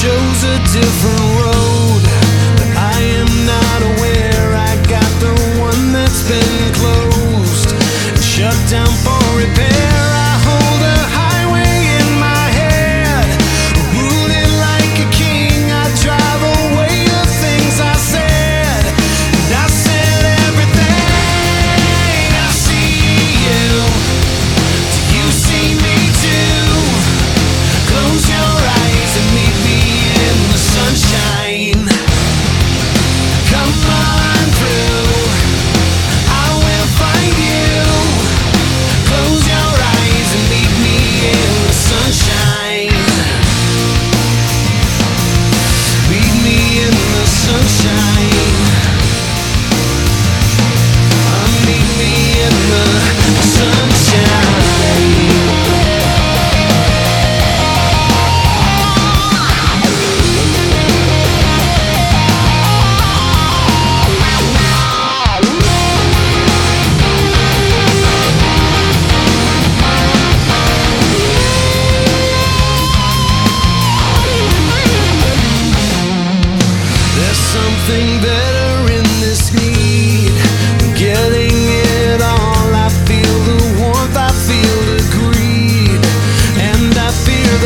shows a different world. sunshine.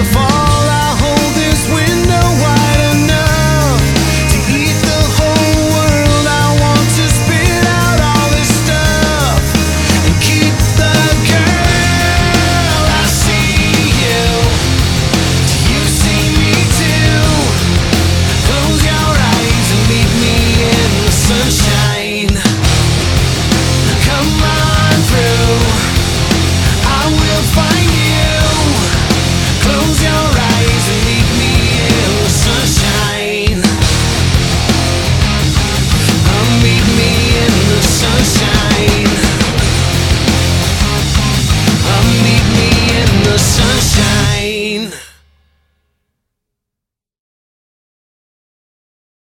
the fall